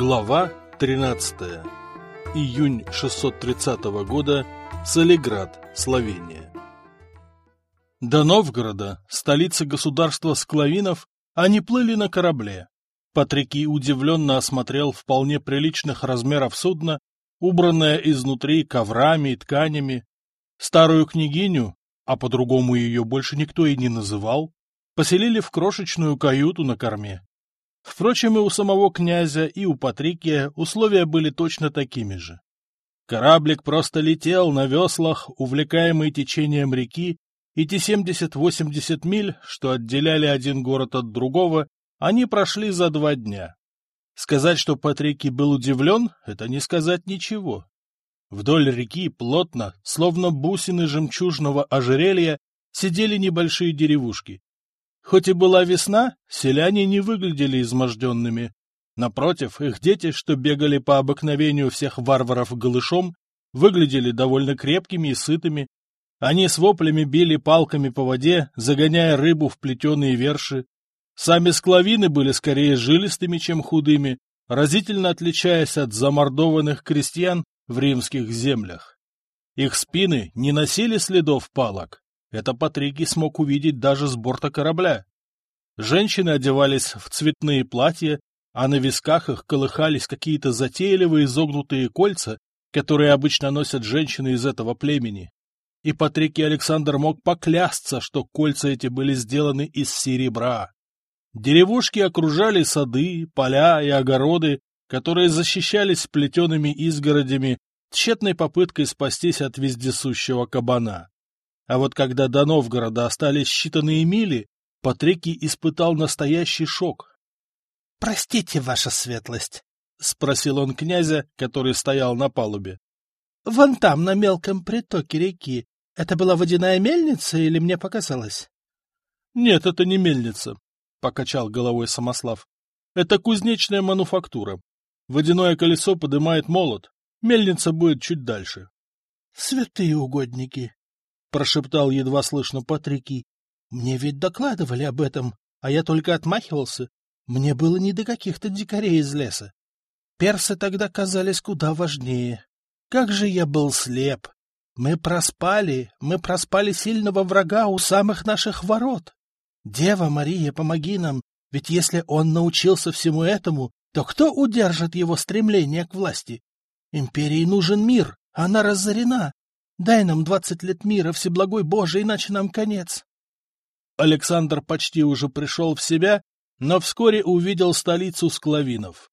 Глава 13. Июнь 630 года. Солиград, Словения. До Новгорода, столицы государства Склавинов, они плыли на корабле. Патрикий удивленно осмотрел вполне приличных размеров судно, убранное изнутри коврами и тканями. Старую княгиню, а по-другому ее больше никто и не называл, поселили в крошечную каюту на корме. Впрочем, и у самого князя, и у Патрикия условия были точно такими же. Кораблик просто летел на веслах, увлекаемый течением реки, и те 70-80 миль, что отделяли один город от другого, они прошли за два дня. Сказать, что Патрикий был удивлен, это не сказать ничего. Вдоль реки плотно, словно бусины жемчужного ожерелья, сидели небольшие деревушки. Хоть и была весна, селяне не выглядели изможденными. Напротив, их дети, что бегали по обыкновению всех варваров голышом, выглядели довольно крепкими и сытыми. Они с воплями били палками по воде, загоняя рыбу в плетеные верши. Сами склавины были скорее жилистыми, чем худыми, разительно отличаясь от замордованных крестьян в римских землях. Их спины не носили следов палок, это Патрикий смог увидеть даже с борта корабля. Женщины одевались в цветные платья, а на висках их колыхались какие-то затейливые изогнутые кольца, которые обычно носят женщины из этого племени. И Патрикий Александр мог поклясться, что кольца эти были сделаны из серебра. Деревушки окружали сады, поля и огороды, которые защищались плетеными изгородями, тщетной попыткой спастись от вездесущего кабана. А вот когда до Новгорода остались считанные мили, Патрикий испытал настоящий шок. — Простите, ваша светлость, — спросил он князя, который стоял на палубе. — Вон там, на мелком притоке реки, это была водяная мельница или мне показалось? — Нет, это не мельница, — покачал головой Самослав. — Это кузнечная мануфактура. Водяное колесо подымает молот, мельница будет чуть дальше. — Святые угодники! — прошептал едва слышно Патрикий. — Мне ведь докладывали об этом, а я только отмахивался. Мне было не до каких-то дикарей из леса. Персы тогда казались куда важнее. Как же я был слеп! Мы проспали, мы проспали сильного врага у самых наших ворот. Дева Мария, помоги нам, ведь если он научился всему этому, то кто удержит его стремление к власти? Империи нужен мир, она разорена, Дай нам двадцать лет мира, Всеблагой Боже, иначе нам конец. Александр почти уже пришел в себя, но вскоре увидел столицу Склавинов.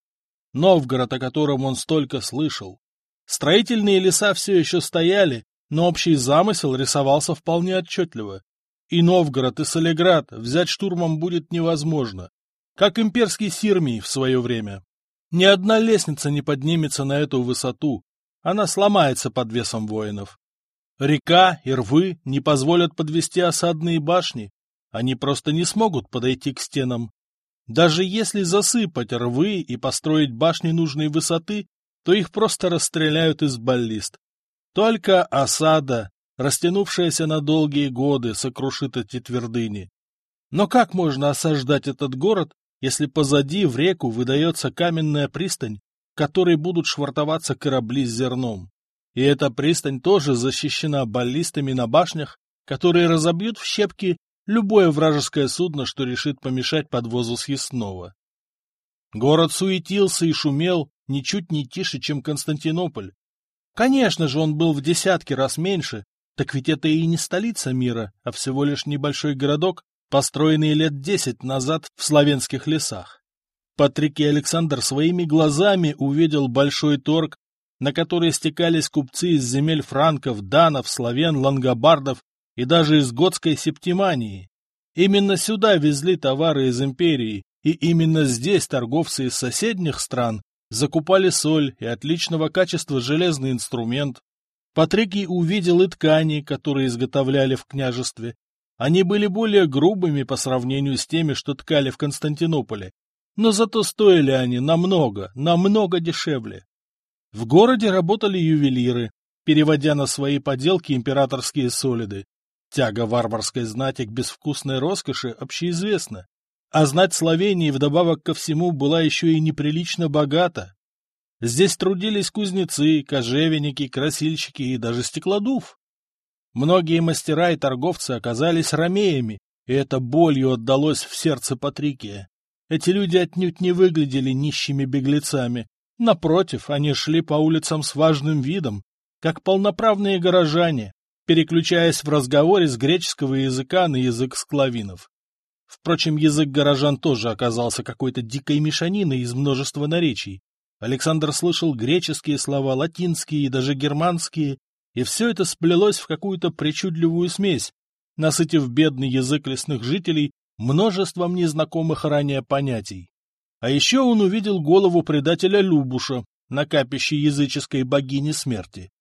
Новгород, о котором он столько слышал. Строительные леса все еще стояли, но общий замысел рисовался вполне отчетливо. И Новгород, и Солиград взять штурмом будет невозможно, как имперский Сирмий в свое время. Ни одна лестница не поднимется на эту высоту, она сломается под весом воинов. Река и рвы не позволят подвести осадные башни, они просто не смогут подойти к стенам. Даже если засыпать рвы и построить башни нужной высоты, то их просто расстреляют из баллист. Только осада, растянувшаяся на долгие годы, сокрушит эти твердыни. Но как можно осаждать этот город, если позади в реку выдается каменная пристань, в которой будут швартоваться корабли с зерном? И эта пристань тоже защищена баллистами на башнях, которые разобьют в щепки любое вражеское судно, что решит помешать подвозу съестного. Город суетился и шумел ничуть не тише, чем Константинополь. Конечно же, он был в десятки раз меньше, так ведь это и не столица мира, а всего лишь небольшой городок, построенный лет десять назад в славянских лесах. Патрик и Александр своими глазами увидел большой торг на которые стекались купцы из земель франков, данов, славян, лангобардов и даже из готской септимании. Именно сюда везли товары из империи, и именно здесь торговцы из соседних стран закупали соль и отличного качества железный инструмент. Патрикий увидел и ткани, которые изготовляли в княжестве. Они были более грубыми по сравнению с теми, что ткали в Константинополе, но зато стоили они намного, намного дешевле. В городе работали ювелиры, переводя на свои поделки императорские солиды. Тяга варварской знати к безвкусной роскоши общеизвестна. А знать Словении вдобавок ко всему была еще и неприлично богата. Здесь трудились кузнецы, кожевенники, красильщики и даже стеклодув. Многие мастера и торговцы оказались ромеями, и это болью отдалось в сердце Патрикия. Эти люди отнюдь не выглядели нищими беглецами. Напротив, они шли по улицам с важным видом, как полноправные горожане, переключаясь в разговоре с греческого языка на язык склавинов. Впрочем, язык горожан тоже оказался какой-то дикой мешаниной из множества наречий. Александр слышал греческие слова, латинские и даже германские, и все это сплелось в какую-то причудливую смесь, насытив бедный язык лесных жителей множеством незнакомых ранее понятий. А еще он увидел голову предателя Любуша на капище языческой богини смерти.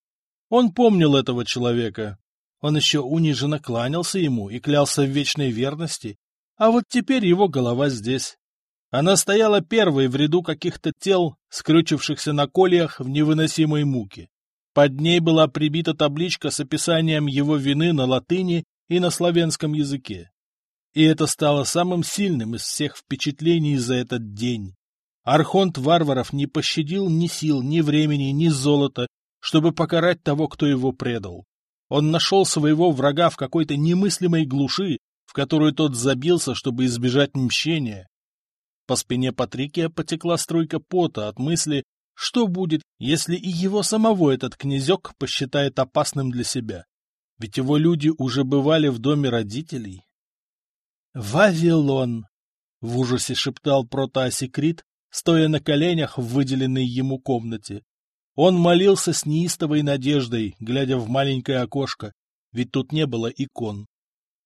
Он помнил этого человека. Он еще униженно кланялся ему и клялся в вечной верности, а вот теперь его голова здесь. Она стояла первой в ряду каких-то тел, скрючившихся на кольях в невыносимой муке. Под ней была прибита табличка с описанием его вины на латыни и на славянском языке. И это стало самым сильным из всех впечатлений за этот день. Архонт варваров не пощадил ни сил, ни времени, ни золота, чтобы покарать того, кто его предал. Он нашел своего врага в какой-то немыслимой глуши, в которую тот забился, чтобы избежать мщения. По спине Патрикия потекла струйка пота от мысли, что будет, если и его самого этот князек посчитает опасным для себя. Ведь его люди уже бывали в доме родителей. «Вавилон!» — в ужасе шептал протоасекрит, стоя на коленях в выделенной ему комнате. Он молился с неистовой надеждой, глядя в маленькое окошко, ведь тут не было икон.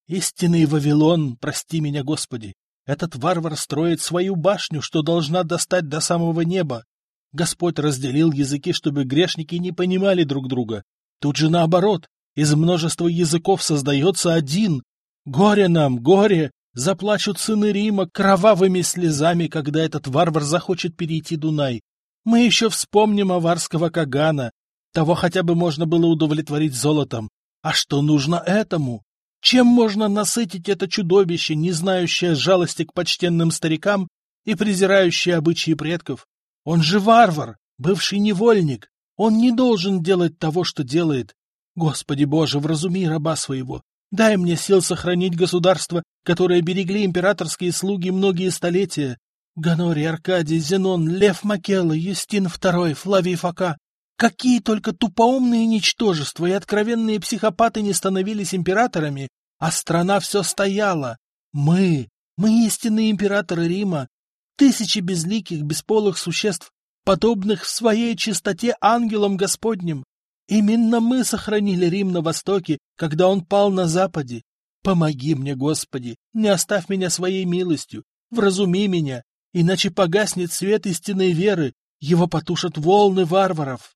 «Истинный Вавилон, прости меня, Господи! Этот варвар строит свою башню, что должна достать до самого неба. Господь разделил языки, чтобы грешники не понимали друг друга. Тут же наоборот, из множества языков создается один. Горе нам, горе! Заплачут сыны Рима кровавыми слезами, когда этот варвар захочет перейти Дунай. Мы еще вспомним аварского Кагана. Того хотя бы можно было удовлетворить золотом. А что нужно этому? Чем можно насытить это чудовище, не знающее жалости к почтенным старикам и презирающее обычаи предков? Он же варвар, бывший невольник. Он не должен делать того, что делает. Господи Боже, вразуми раба своего. Дай мне сил сохранить государство, которое берегли императорские слуги многие столетия. Ганорий, Аркадий, Зенон, Лев Макелла, Юстин II, Флавий Фока. Какие только тупоумные ничтожества и откровенные психопаты не становились императорами, а страна все стояла. Мы, мы истинные императоры Рима, тысячи безликих, бесполых существ, подобных в своей чистоте ангелам Господним. Именно мы сохранили Рим на востоке, когда он пал на западе. Помоги мне, Господи, не оставь меня своей милостью, вразуми меня, иначе погаснет свет истинной веры, его потушат волны варваров.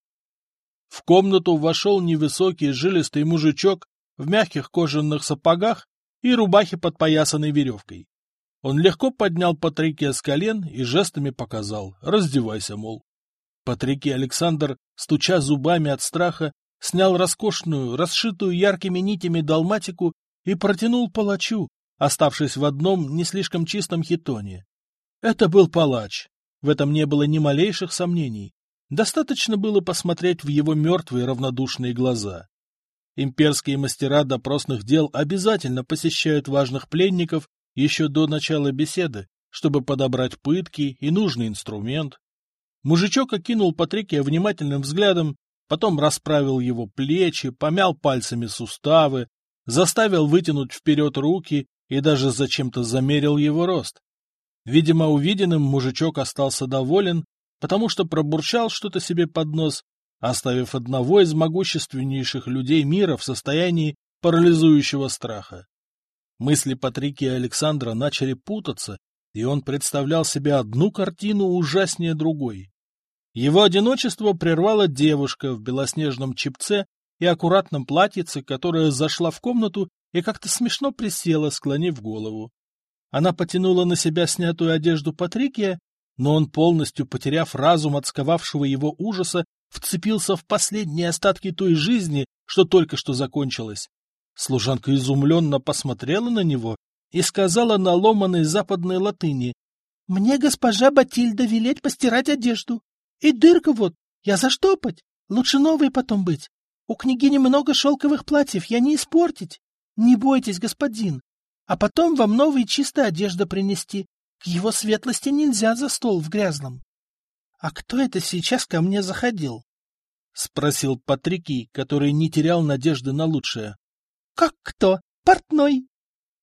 В комнату вошел невысокий жилистый мужичок в мягких кожаных сапогах и рубахе, подпоясанной веревкой. Он легко поднял Патрике с колен и жестами показал «раздевайся, мол». Патрики Александр, стуча зубами от страха, снял роскошную, расшитую яркими нитями долматику и протянул палачу, оставшись в одном не слишком чистом хитоне. Это был палач. В этом не было ни малейших сомнений. Достаточно было посмотреть в его мертвые равнодушные глаза. Имперские мастера допросных дел обязательно посещают важных пленников еще до начала беседы, чтобы подобрать пытки и нужный инструмент. Мужичок окинул Патрикия внимательным взглядом, потом расправил его плечи, помял пальцами суставы, заставил вытянуть вперед руки и даже зачем-то замерил его рост. Видимо, увиденным мужичок остался доволен, потому что пробурчал что-то себе под нос, оставив одного из могущественнейших людей мира в состоянии парализующего страха. Мысли Патрики и Александра начали путаться, и он представлял себе одну картину ужаснее другой. Его одиночество прервала девушка в белоснежном чипце и аккуратном платьице, которая зашла в комнату и как-то смешно присела, склонив голову. Она потянула на себя снятую одежду Патрикия, но он, полностью потеряв разум от сковавшего его ужаса, вцепился в последние остатки той жизни, что только что закончилась. Служанка изумленно посмотрела на него и сказала на ломаной западной латыни, «Мне госпожа Батильда велеть постирать одежду. И дырка вот, я заштопать. Лучше новые потом быть. У княгини много шелковых платьев, я не испортить. Не бойтесь, господин. А потом вам новые чистая одежда принести. К его светлости нельзя за стол в грязном. — А кто это сейчас ко мне заходил? — спросил Патрикий, который не терял надежды на лучшее. — Как кто? Портной.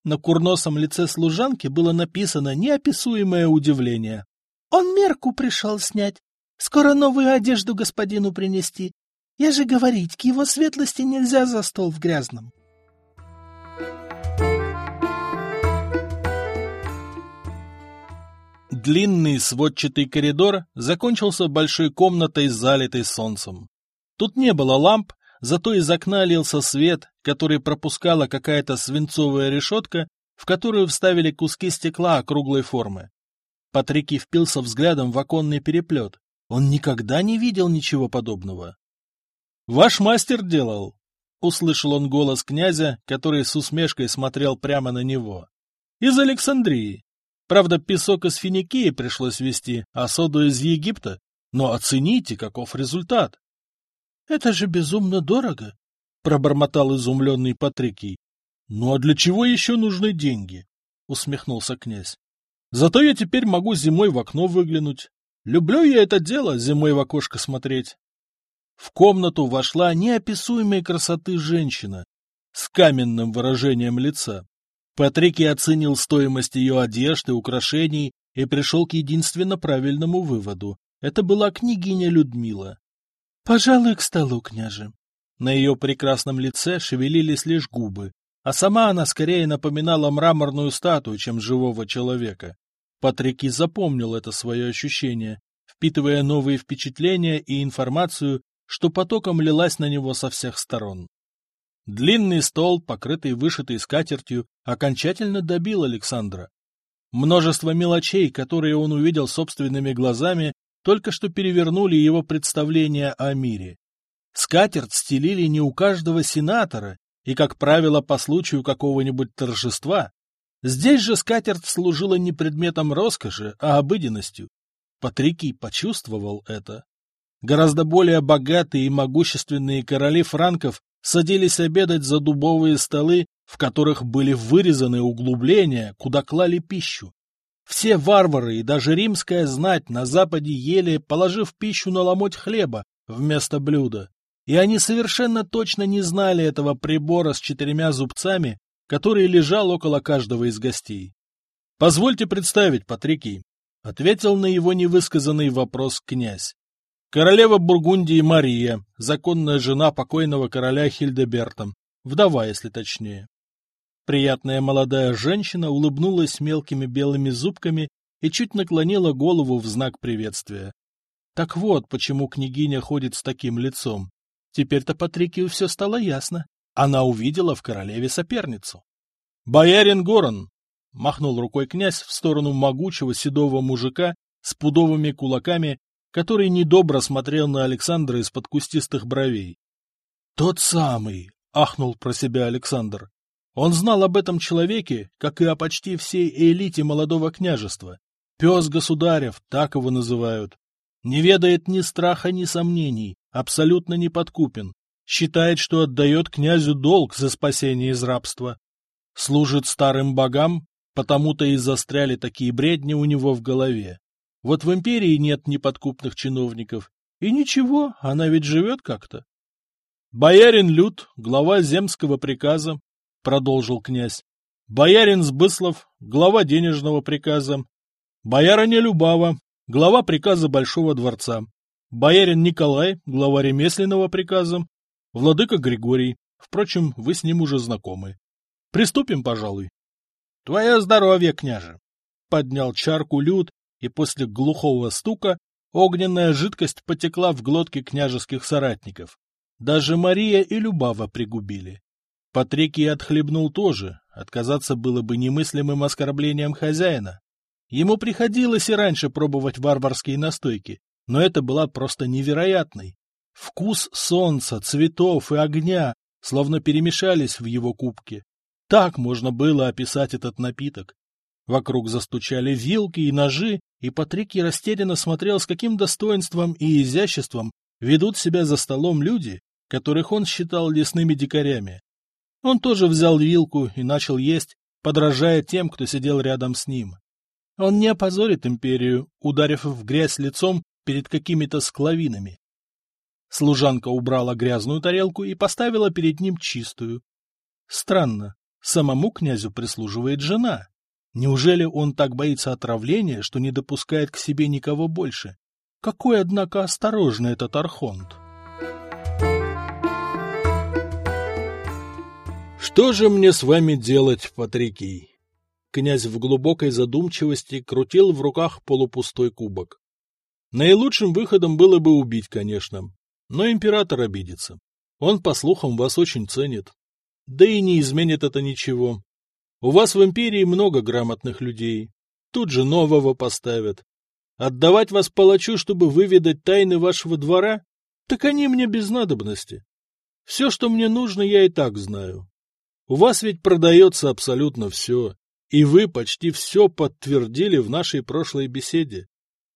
На курносом лице служанки было написано неописуемое удивление. — Он мерку пришел снять. Скоро новую одежду господину принести. Я же говорить, к его светлости нельзя за стол в грязном. Длинный сводчатый коридор закончился большой комнатой, залитой солнцем. Тут не было ламп, зато из окна лился свет, который пропускала какая-то свинцовая решетка, в которую вставили куски стекла округлой формы. Патрикий впился взглядом в оконный переплет. Он никогда не видел ничего подобного. — Ваш мастер делал, — услышал он голос князя, который с усмешкой смотрел прямо на него. — Из Александрии. Правда, песок из Финикии пришлось везти, а соду из Египта. Но оцените, каков результат. — Это же безумно дорого, — пробормотал изумленный Патрикий. — Ну а для чего еще нужны деньги? — усмехнулся князь. — Зато я теперь могу зимой в окно выглянуть. Люблю я это дело, зимой в окошко смотреть. В комнату вошла неописуемой красоты женщина с каменным выражением лица. Патрикий оценил стоимость ее одежды, украшений и пришел к единственно правильному выводу. Это была княгиня Людмила. — Пожалуй, к столу, княже. На ее прекрасном лице шевелились лишь губы, а сама она скорее напоминала мраморную статую, чем живого человека. Патрики запомнил это свое ощущение, впитывая новые впечатления и информацию, что потоком лилась на него со всех сторон. Длинный стол, покрытый вышитой скатертью, окончательно добил Александра. Множество мелочей, которые он увидел собственными глазами, только что перевернули его представление о мире. Скатерть стелили не у каждого сенатора и, как правило, по случаю какого-нибудь торжества, Здесь же скатерть служила не предметом роскоши, а обыденностью. Патрикий почувствовал это. Гораздо более богатые и могущественные короли франков садились обедать за дубовые столы, в которых были вырезаны углубления, куда клали пищу. Все варвары и даже римская знать на западе ели, положив пищу на ломоть хлеба вместо блюда. И они совершенно точно не знали этого прибора с четырьмя зубцами, который лежал около каждого из гостей. — Позвольте представить, Патрикий, — ответил на его невысказанный вопрос князь. Королева Бургундии Мария, законная жена покойного короля Хильдеберта, вдова, если точнее. Приятная молодая женщина улыбнулась мелкими белыми зубками и чуть наклонила голову в знак приветствия. Так вот, почему княгиня ходит с таким лицом. Теперь-то Патрикию все стало ясно. Она увидела в королеве соперницу. «Боярин Горан!» — махнул рукой князь в сторону могучего седого мужика с пудовыми кулаками, который недобро смотрел на Александра из-под кустистых бровей. «Тот самый!» — ахнул про себя Александр. Он знал об этом человеке, как и о почти всей элите молодого княжества. Пес государев, так его называют. Не ведает ни страха, ни сомнений, абсолютно не подкупен, считает, что отдает князю долг за спасение из рабства. Служит старым богам, потому-то и застряли такие бредни у него в голове. Вот в империи нет неподкупных чиновников. И ничего, она ведь живет как-то. Боярин Люд, глава земского приказа, продолжил князь. Боярин Сбыслов, глава денежного приказа. Боярыня Любава, глава приказа Большого дворца. Боярин Николай, глава ремесленного приказа. Владыка Григорий. Впрочем, вы с ним уже знакомы. Приступим, пожалуй. — Твое здоровье, княже! — поднял чарку Люд, и после глухого стука огненная жидкость потекла в глотки княжеских соратников. Даже Мария и Любава пригубили. Патрикий отхлебнул тоже, отказаться было бы немыслимым оскорблением хозяина. Ему приходилось и раньше пробовать варварские настойки, но это была просто невероятной. Вкус солнца, цветов и огня словно перемешались в его кубке. Так можно было описать этот напиток. Вокруг застучали вилки и ножи, и Патрикий растерянно смотрел, с каким достоинством и изяществом ведут себя за столом люди, которых он считал лесными дикарями. Он тоже взял вилку и начал есть, подражая тем, кто сидел рядом с ним. Он не опозорит империю, ударив в грязь лицом перед какими-то склавинами. Служанка убрала грязную тарелку и поставила перед ним чистую. Странно, самому князю прислуживает жена. Неужели он так боится отравления, что не допускает к себе никого больше? Какой, однако, осторожный этот архонт! «Что же мне с вами делать, Патрикий?» Князь в глубокой задумчивости крутил в руках полупустой кубок. Наилучшим выходом было бы убить, конечно, но император обидится. Он, по слухам, вас очень ценит. Да и не изменит это ничего. У вас в империи много грамотных людей. Тут же нового поставят. Отдавать вас палачу, чтобы выведать тайны вашего двора? Так они мне без надобности. Все, что мне нужно, я и так знаю. У вас ведь продается абсолютно все, и вы почти все подтвердили в нашей прошлой беседе.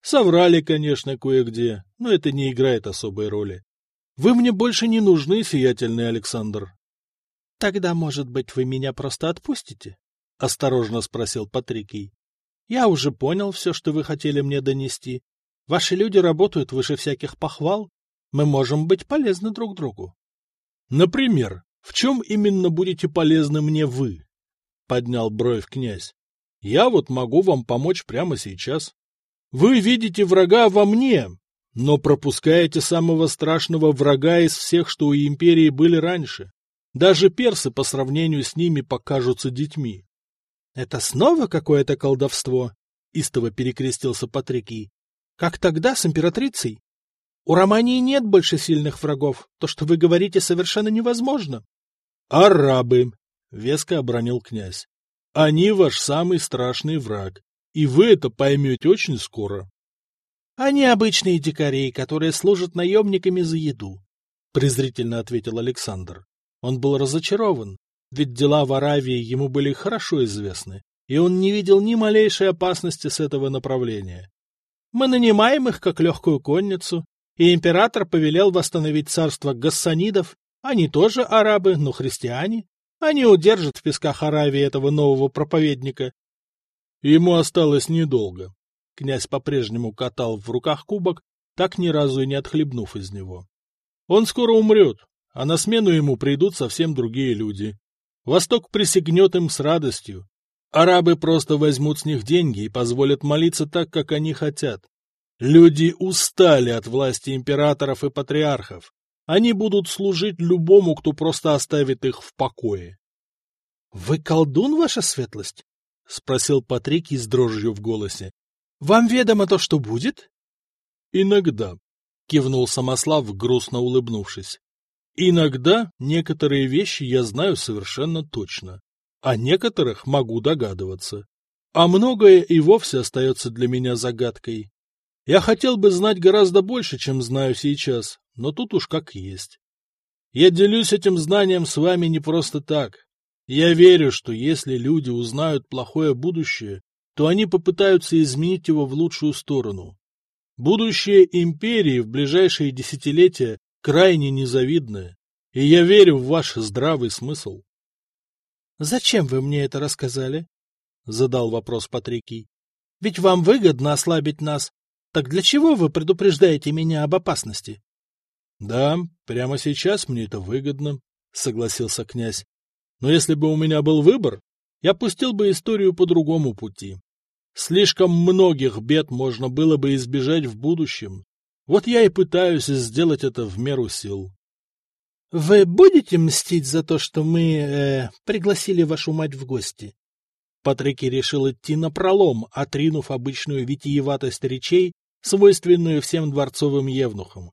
Соврали, конечно, кое-где, но это не играет особой роли. Вы мне больше не нужны, сиятельный Александр. — Тогда, может быть, вы меня просто отпустите? — осторожно спросил Патрикий. — Я уже понял все, что вы хотели мне донести. Ваши люди работают выше всяких похвал. Мы можем быть полезны друг другу. — Например, в чем именно будете полезны мне вы? — поднял бровь князь. — Я вот могу вам помочь прямо сейчас. Вы видите врага во мне, но пропускаете самого страшного врага из всех, что у империи были раньше. Даже персы по сравнению с ними покажутся детьми. — Это снова какое-то колдовство? — истово перекрестился Патрикий. — Как тогда с императрицей? У Романии нет больше сильных врагов. То, что вы говорите, совершенно невозможно. «Арабы!» — веско обронил князь. «Они ваш самый страшный враг, и вы это поймете очень скоро». «Они обычные дикари, которые служат наемниками за еду», — презрительно ответил Александр. Он был разочарован, ведь дела в Аравии ему были хорошо известны, и он не видел ни малейшей опасности с этого направления. «Мы нанимаем их как легкую конницу, и император повелел восстановить царство гассанидов они тоже арабы, но христиане. Они удержат в песках Аравии этого нового проповедника. Ему осталось недолго. Князь по-прежнему катал в руках кубок, так ни разу и не отхлебнув из него. Он скоро умрет, а на смену ему придут совсем другие люди. Восток присягнет им с радостью. Арабы просто возьмут с них деньги и позволят молиться так, как они хотят. Люди устали от власти императоров и патриархов. Они будут служить любому, кто просто оставит их в покое. — Вы колдун, ваша светлость? — спросил Патрикий с дрожью в голосе. — Вам ведомо то, что будет? — Иногда, — кивнул Самослав, грустно улыбнувшись. — Иногда некоторые вещи я знаю совершенно точно, а некоторых могу догадываться. А многое и вовсе остается для меня загадкой. Я хотел бы знать гораздо больше, чем знаю сейчас, но тут уж как есть. Я делюсь этим знанием с вами не просто так. Я верю, что если люди узнают плохое будущее, то они попытаются изменить его в лучшую сторону. Будущее империи в ближайшие десятилетия крайне незавидное, и я верю в ваш здравый смысл. — Зачем вы мне это рассказали? — задал вопрос Патрикий. — Ведь вам выгодно ослабить нас. Так для чего вы предупреждаете меня об опасности? Да, прямо сейчас мне это выгодно, согласился князь. Но если бы у меня был выбор, я пустил бы историю по другому пути. Слишком многих бед можно было бы избежать в будущем. Вот я и пытаюсь сделать это в меру сил. — Вы будете мстить за то, что мы э, пригласили вашу мать в гости? Патрики решил идти напролом, отринув обычную витиеватость речей, свойственную всем дворцовым евнухам.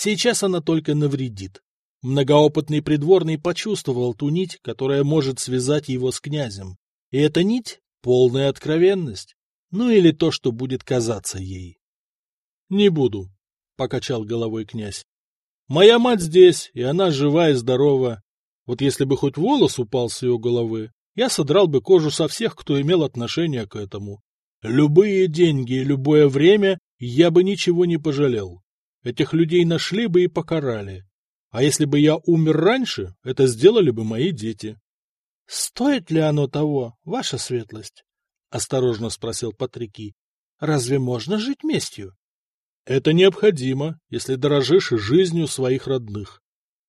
Сейчас она только навредит. Многоопытный придворный почувствовал ту нить, которая может связать его с князем. И эта нить — полная откровенность. Ну или то, что будет казаться ей. — Не буду, — покачал головой князь. — Моя мать здесь, и она жива и здорова. Вот если бы хоть волос упал с ее головы, я содрал бы кожу со всех, кто имел отношение к этому. Любые деньги и любое время я бы ничего не пожалел. Этих людей нашли бы и покарали. А если бы я умер раньше, это сделали бы мои дети. — Стоит ли оно того, ваша светлость? — осторожно спросил Патрики. — Разве можно жить местью? — Это необходимо, если дорожишь жизнью своих родных.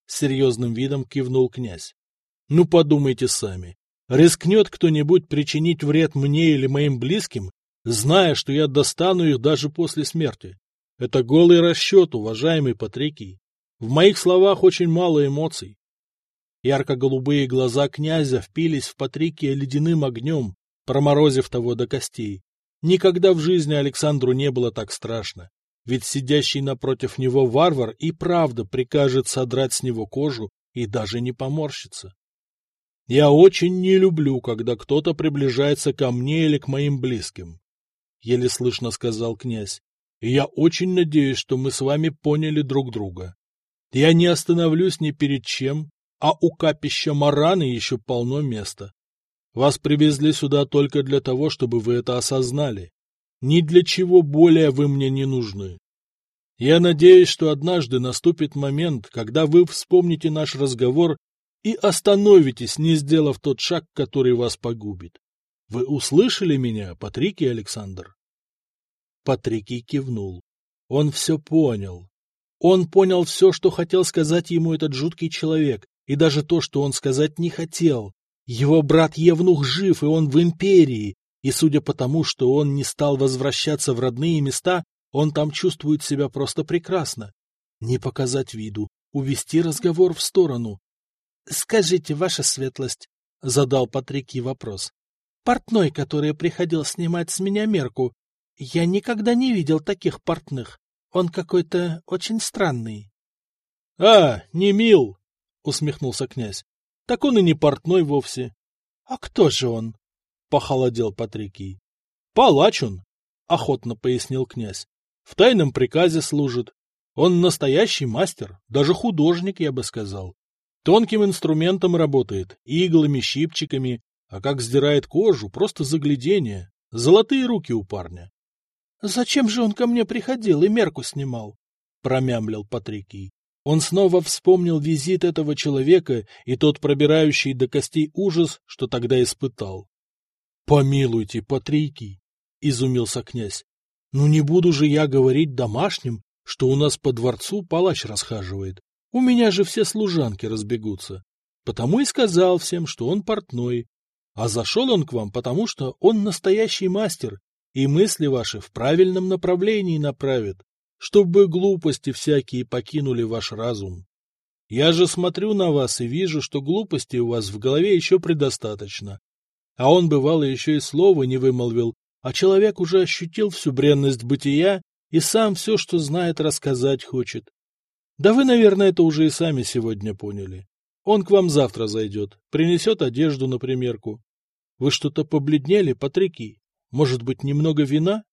Серьезным видом кивнул князь. — Ну, подумайте сами. Рискнет кто-нибудь причинить вред мне или моим близким, зная, что я достану их даже после смерти. Это голый расчет, уважаемый Патрикий. В моих словах очень мало эмоций. Ярко-голубые глаза князя впились в Патрикия ледяным огнем, проморозив того до костей. Никогда в жизни Александру не было так страшно, ведь сидящий напротив него варвар и правда прикажет содрать с него кожу и даже не поморщится. Я очень не люблю, когда кто-то приближается ко мне или к моим близким. — еле слышно сказал князь. — И я очень надеюсь, что мы с вами поняли друг друга. Я не остановлюсь ни перед чем, а у капища Мараны еще полно места. Вас привезли сюда только для того, чтобы вы это осознали. Ни для чего более вы мне не нужны. Я надеюсь, что однажды наступит момент, когда вы вспомните наш разговор и остановитесь, не сделав тот шаг, который вас погубит. Вы услышали меня, Патрикий Александр? Патрикий кивнул. Он все понял. Он понял все, что хотел сказать ему этот жуткий человек, и даже то, что он сказать не хотел. Его брат Евнух жив, и он в империи, и судя по тому, что он не стал возвращаться в родные места, он там чувствует себя просто прекрасно. Не показать виду, увести разговор в сторону. — Скажите, ваша светлость, — задал Патрикий вопрос, Портной, который приходил снимать с меня мерку. Я никогда не видел таких портных. Он какой-то очень странный. — А, не мил, — усмехнулся князь. — Так он и не портной вовсе. — А кто же он? — похолодел Патрикий. — Палач он, — охотно пояснил князь. — В тайном приказе служит. Он настоящий мастер, даже художник, я бы сказал. Тонким инструментом работает, иглами, щипчиками, а как сдирает кожу, просто заглядение. Золотые руки у парня. — Зачем же он ко мне приходил и мерку снимал? — промямлил Патрикий. Он снова вспомнил визит этого человека и тот пробирающий до костей ужас, что тогда испытал. — Помилуйте, Патрикий, — изумился князь. — Ну не буду же я говорить домашним, что у нас по дворцу палач расхаживает. У меня же все служанки разбегутся. Потому и сказал всем, что он портной, а зашел он к вам, потому что он настоящий мастер, и мысли ваши в правильном направлении направит, чтобы глупости всякие покинули ваш разум. Я же смотрю на вас и вижу, что глупости у вас в голове еще предостаточно. А он, бывало, еще и слова не вымолвил, а человек уже ощутил всю бренность бытия и сам все, что знает, рассказать хочет. Да вы, наверное, это уже и сами сегодня поняли. Он к вам завтра зайдет, принесет одежду на примерку. Вы что-то побледнели, Патрикий? Может быть, немного вина?